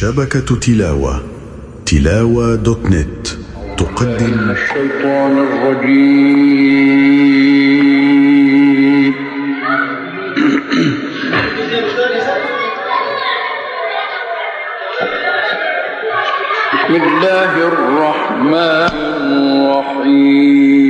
شبكة تلاوة تلاوة دوت نت تقدم. الشيطان الرجيم. بسم الله الرحمن الرحيم.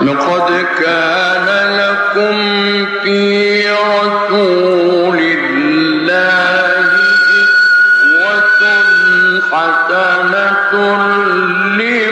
لقد كان لكم في رسول الله إسوة حسنة لي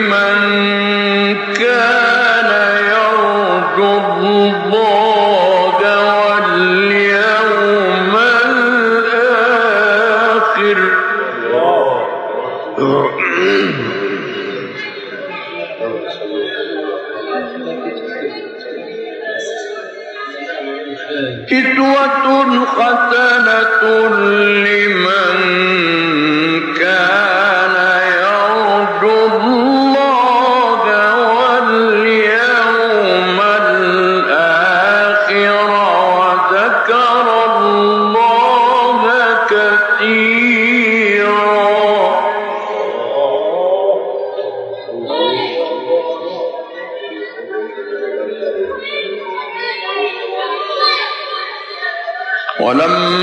ولما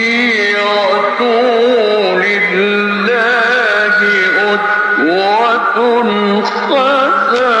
لله أسوة حسنة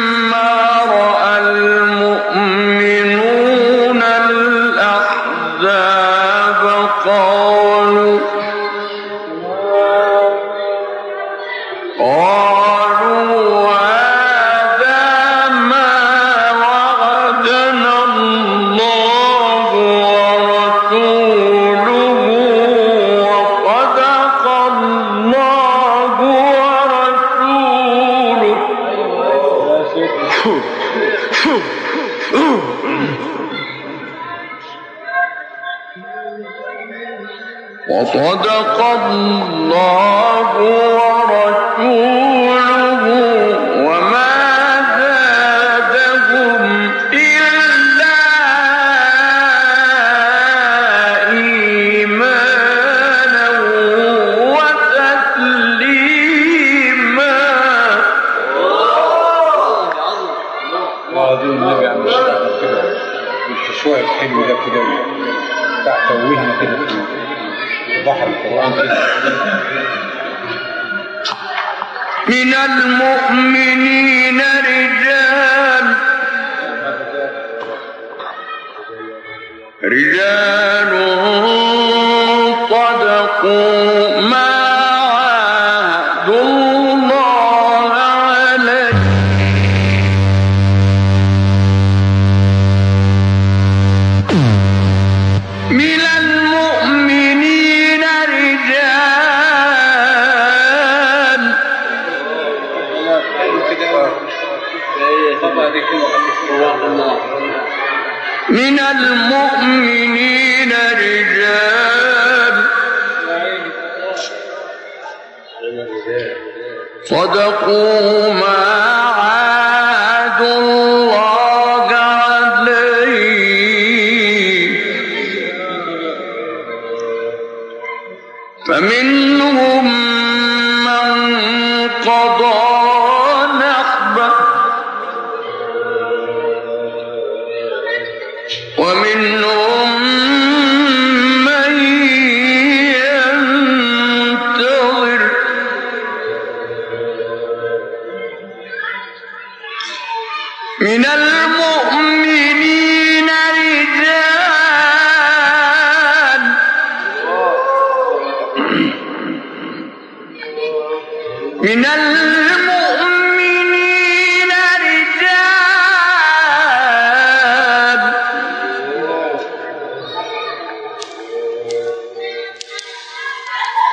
صدقوا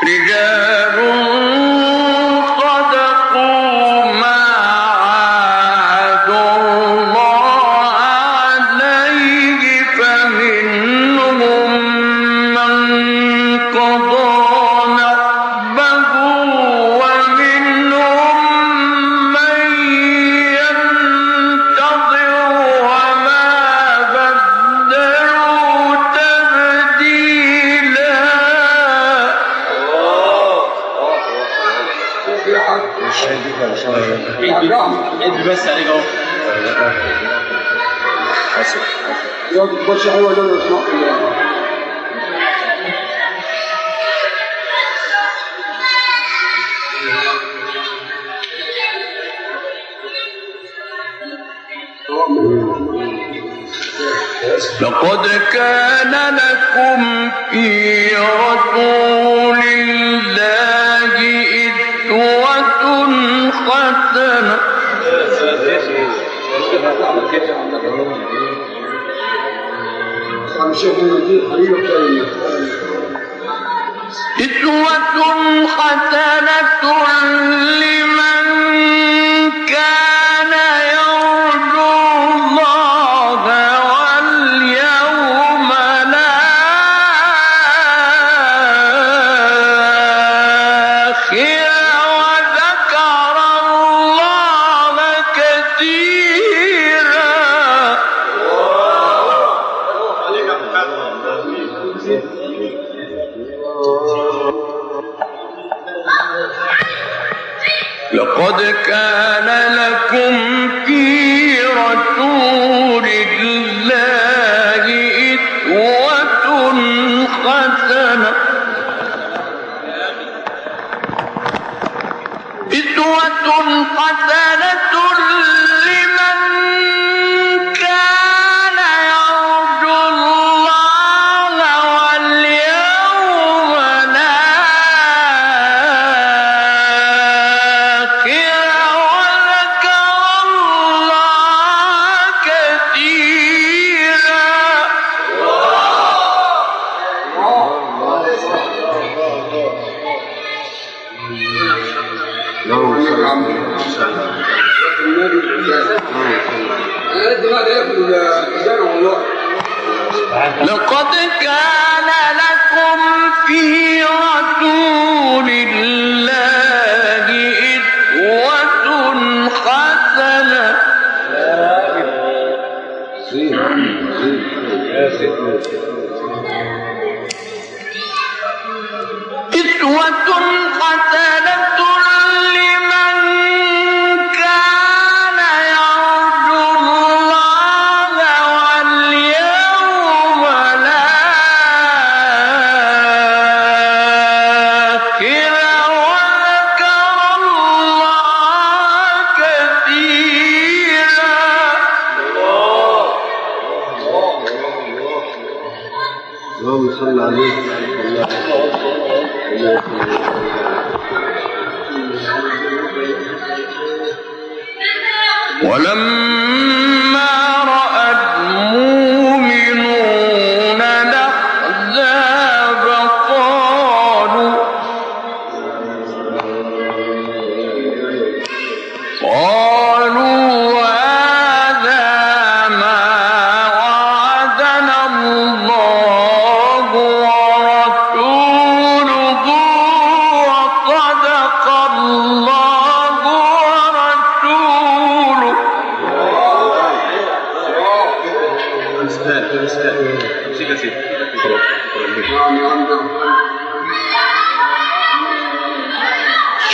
رجال what's the, oh, no, no, لقد كان لكم في رسول الله إدوة حسنة حسنة لمن كان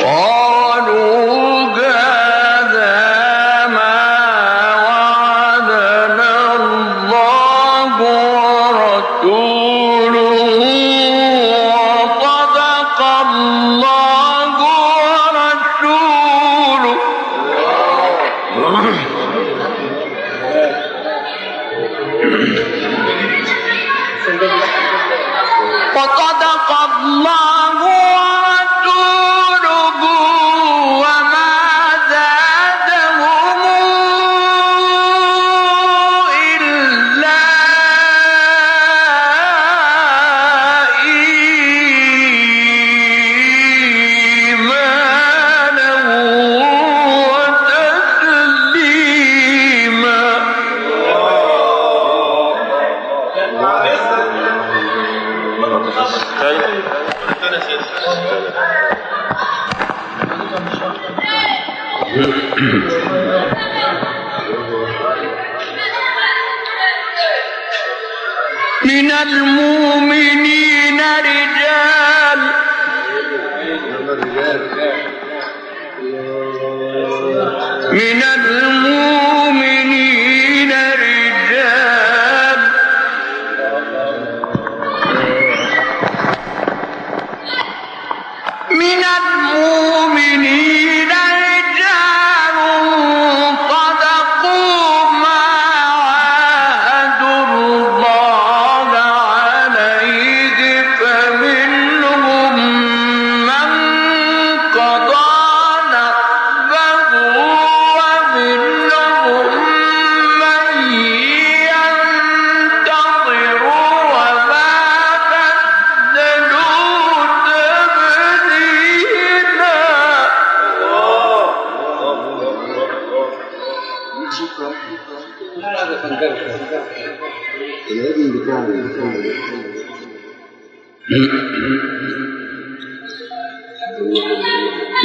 Oh. من المؤمنين رجال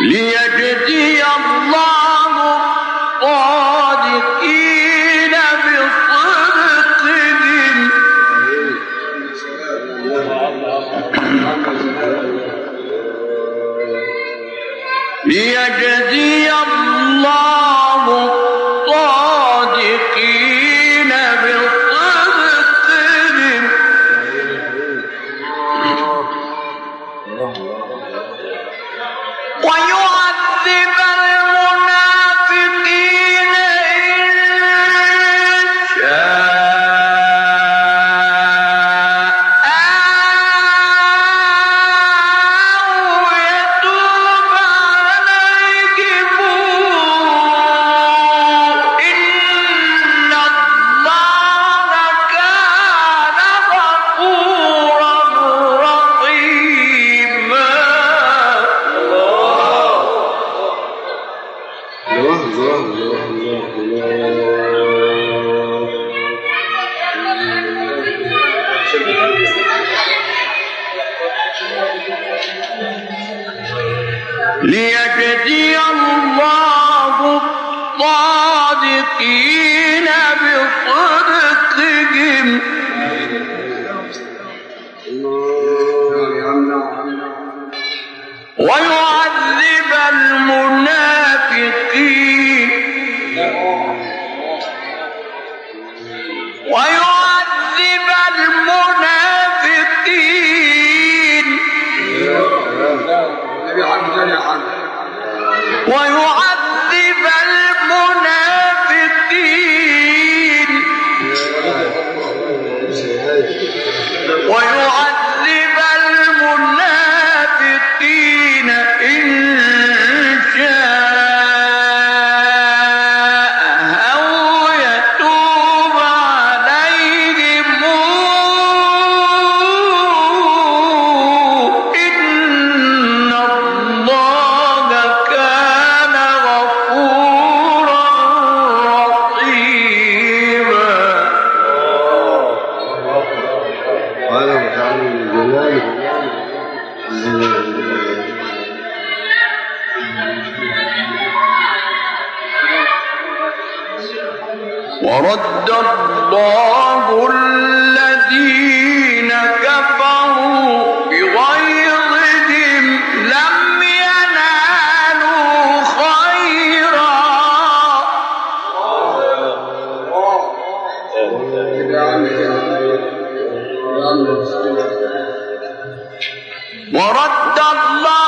ليجزي الله الصادقين بصدقهم ليجزي ورد الله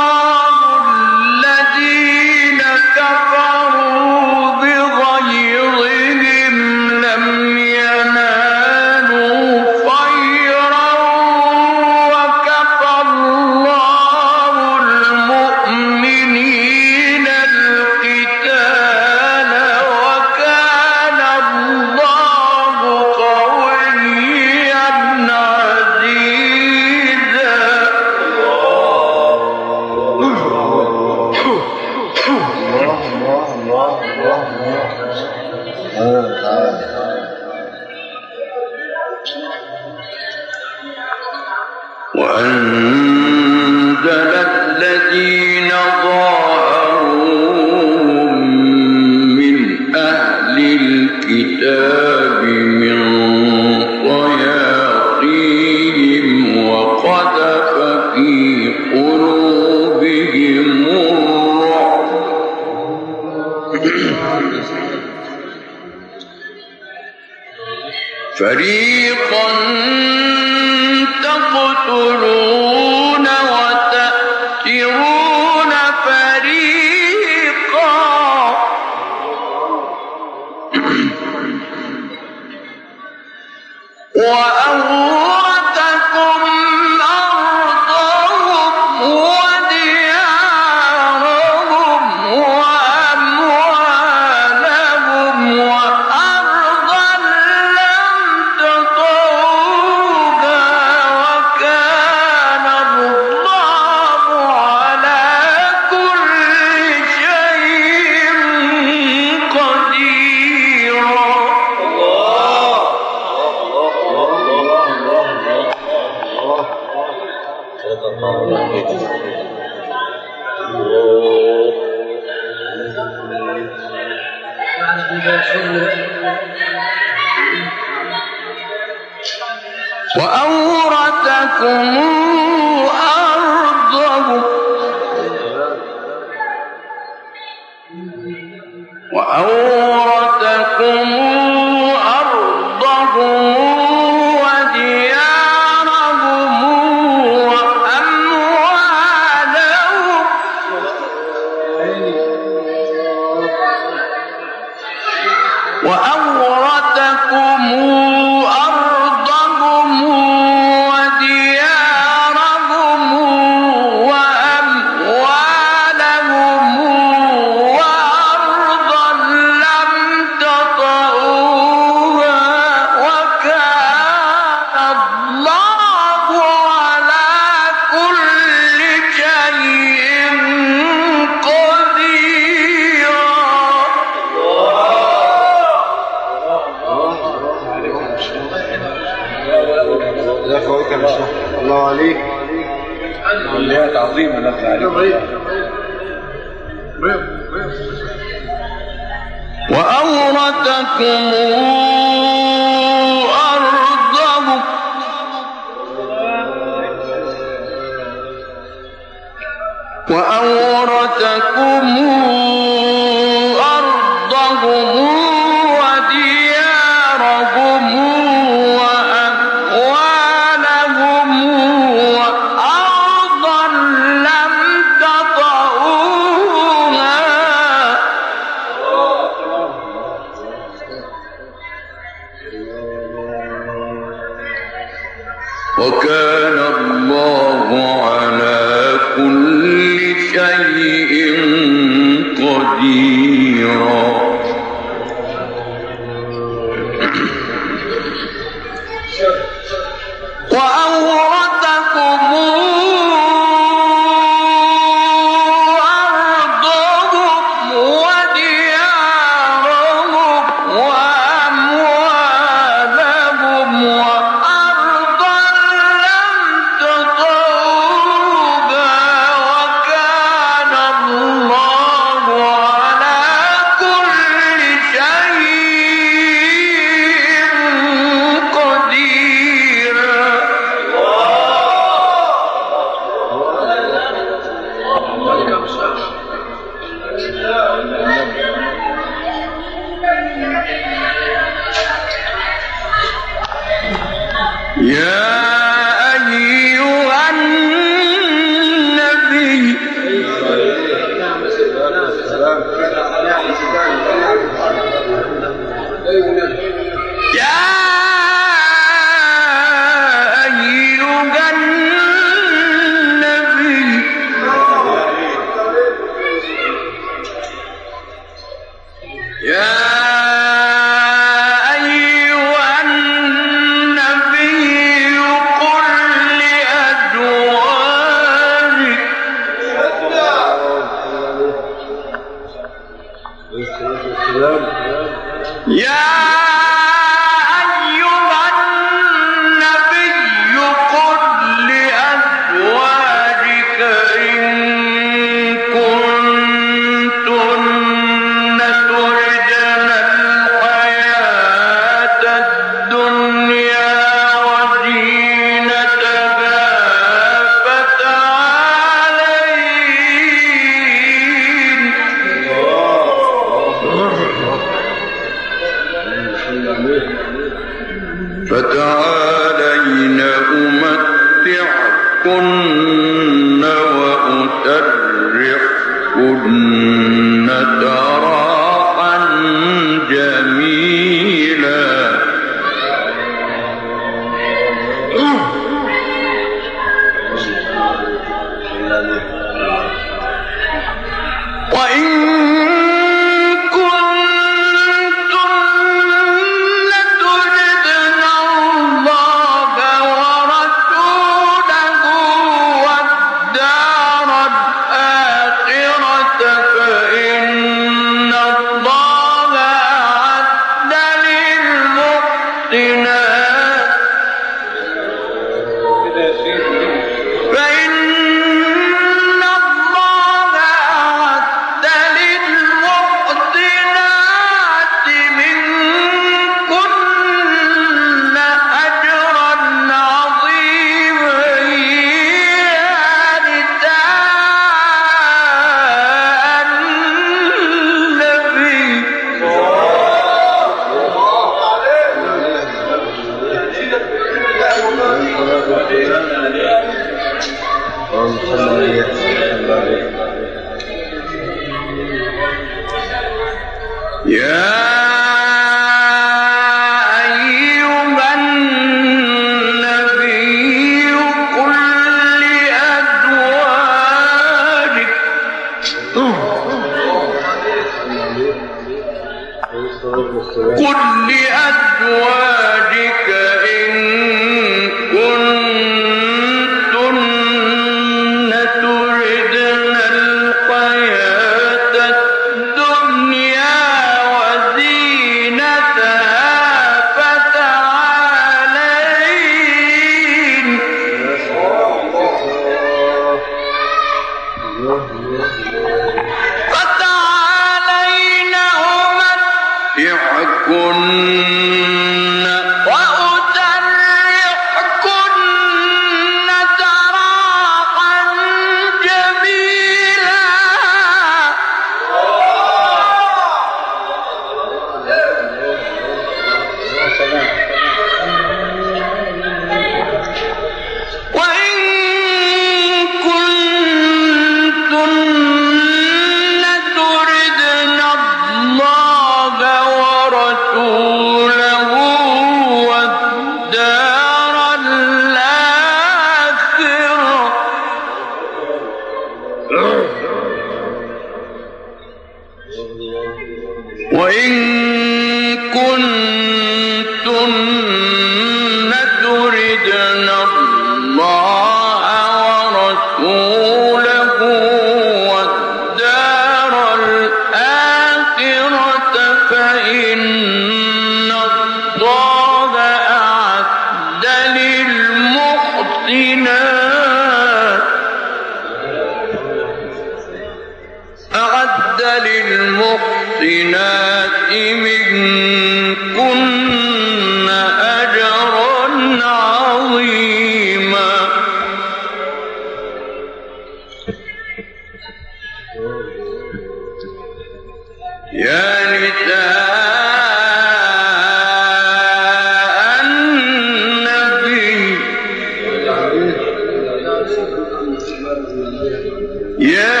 يا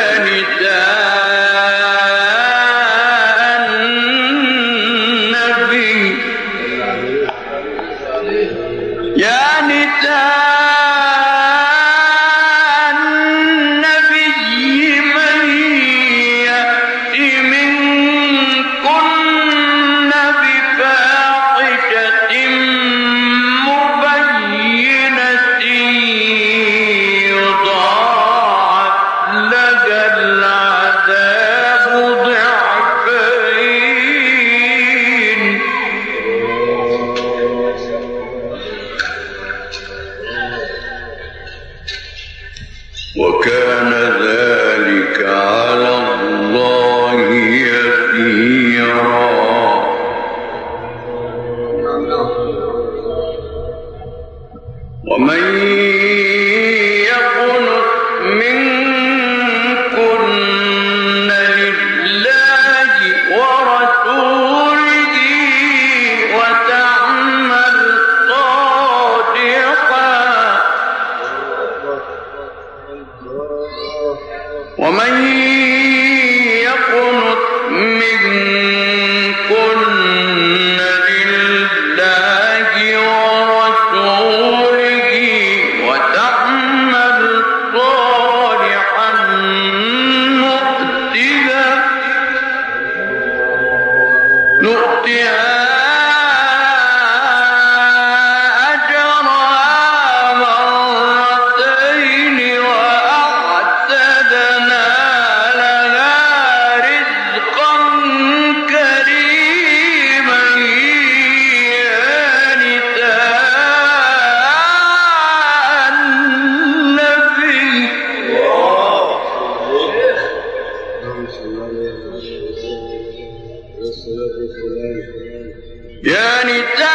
يا نساء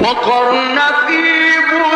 وقرن في بيوتكم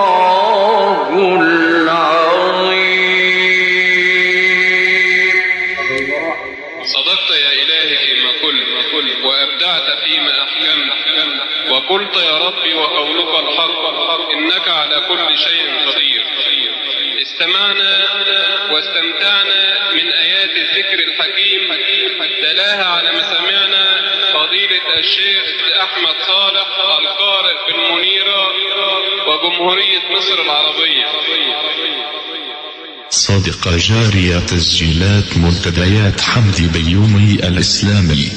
إنك على كل شيء قدير. استمعنا واستمتعنا من آيات الذكر الحكيم تلاها على مسامعنا فضيلة الشيخ أحمد صالح القارئ بالمنيرة وجمهورية مصر العربية. صادقة جارية تسجيلات منتديات حمدي بيومي الإسلامي.